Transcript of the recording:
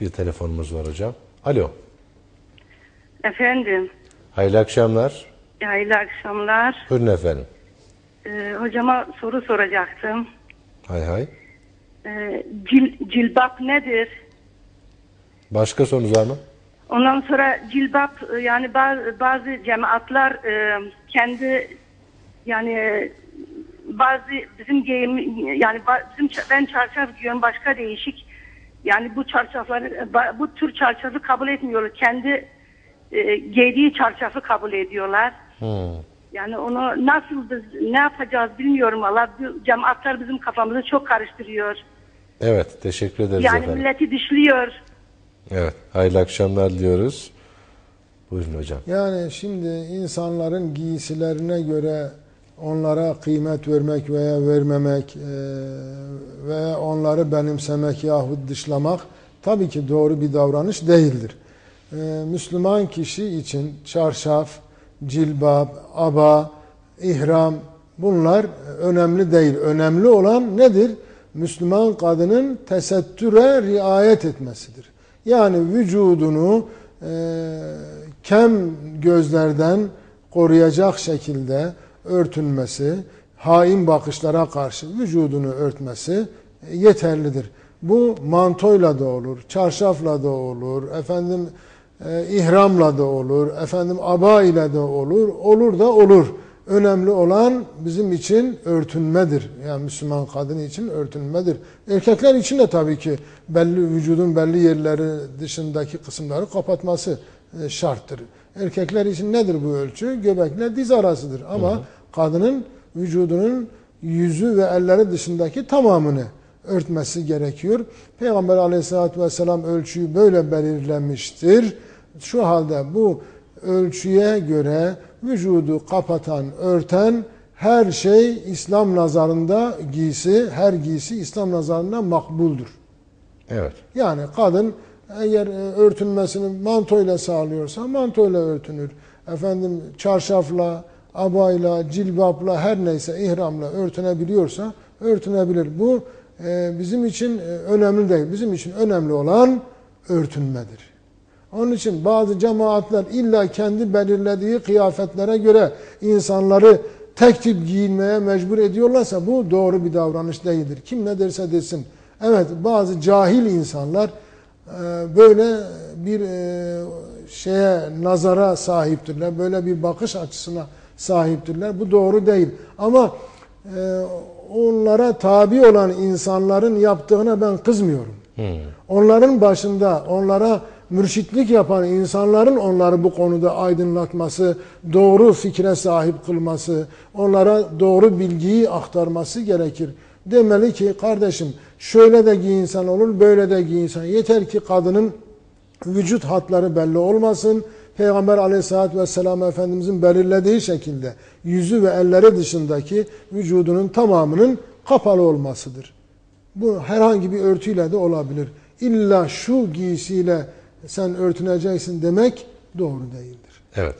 bir telefonumuz var hocam. Alo. Efendim, Hayırlı akşamlar. hayırlı akşamlar. Buyurun efendim. Ee, hocama soru soracaktım. Hay hay. Ee, cil, cilbap nedir? Başka sorunuz var mı? Ondan sonra cilbap e, yani bazı, bazı cemaatler e, kendi yani bazı bizim giyim yani bizim ben çarşaf giyiyorum başka değişik yani bu çarşafları bu tür çarşafı kabul etmiyorlar. Kendi e, giydiği çarşafı kabul ediyorlar. Hmm. Yani onu nasıl biz ne yapacağız bilmiyorum valla. Bu Cemaatler bizim kafamızı çok karıştırıyor. Evet, teşekkür ederiz Yani efendim. milleti dışlıyor. Evet, hayırlı akşamlar diliyoruz. Buyurun hocam. Yani şimdi insanların giysilerine göre onlara kıymet vermek veya vermemek e, veya onları benimsemek yahut dışlamak tabii ki doğru bir davranış değildir. E, Müslüman kişi için çarşaf, cilbap, aba, ihram bunlar önemli değil. Önemli olan nedir? Müslüman kadının tesettüre riayet etmesidir. Yani vücudunu e, kem gözlerden koruyacak şekilde örtünmesi, hain bakışlara karşı vücudunu örtmesi e, yeterlidir. Bu mantoyla da olur, çarşafla da olur, efendim e, ihramla da olur, efendim aba ile de olur, olur da olur. Önemli olan bizim için örtünmedir. Yani Müslüman kadın için örtünmedir. Erkekler için de tabii ki belli vücudun belli yerleri dışındaki kısımları kapatması e, şarttır. Erkekler için nedir bu ölçü? Göbekle diz arasıdır. Ama kadının vücudunun yüzü ve elleri dışındaki tamamını örtmesi gerekiyor. Peygamber aleyhissalatü vesselam ölçüyü böyle belirlemiştir. Şu halde bu ölçüye göre vücudu kapatan, örten her şey İslam nazarında giysi, her giysi İslam nazarında makbuldur. Evet. Yani kadın eğer e, örtünmesini mantoyla sağlıyorsa mantoyla örtünür. Efendim çarşafla, abayla, cilbapla her neyse ihramla örtünebiliyorsa örtünebilir. Bu e, bizim için e, önemli değil. Bizim için önemli olan örtünmedir. Onun için bazı cemaatler illa kendi belirlediği kıyafetlere göre insanları tek tip giyinmeye mecbur ediyorlarsa bu doğru bir davranış değildir. Kim ne derse desin. Evet bazı cahil insanlar e, böyle bir e, şeye nazara sahiptirler. Böyle bir bakış açısına sahiptirler. Bu doğru değil. Ama e, onlara tabi olan insanların yaptığına ben kızmıyorum. Onların başında onlara mürşitlik yapan insanların onları bu konuda aydınlatması, doğru fikre sahip kılması, onlara doğru bilgiyi aktarması gerekir. Demeli ki kardeşim şöyle de giyinsen olur, böyle de giyinsen. Yeter ki kadının vücut hatları belli olmasın. Peygamber aleyhissalatü vesselam Efendimizin belirlediği şekilde yüzü ve elleri dışındaki vücudunun tamamının kapalı olmasıdır. Bu herhangi bir örtüyle de olabilir. İlla şu giysiyle sen örtüneceksin demek doğru değildir. Evet.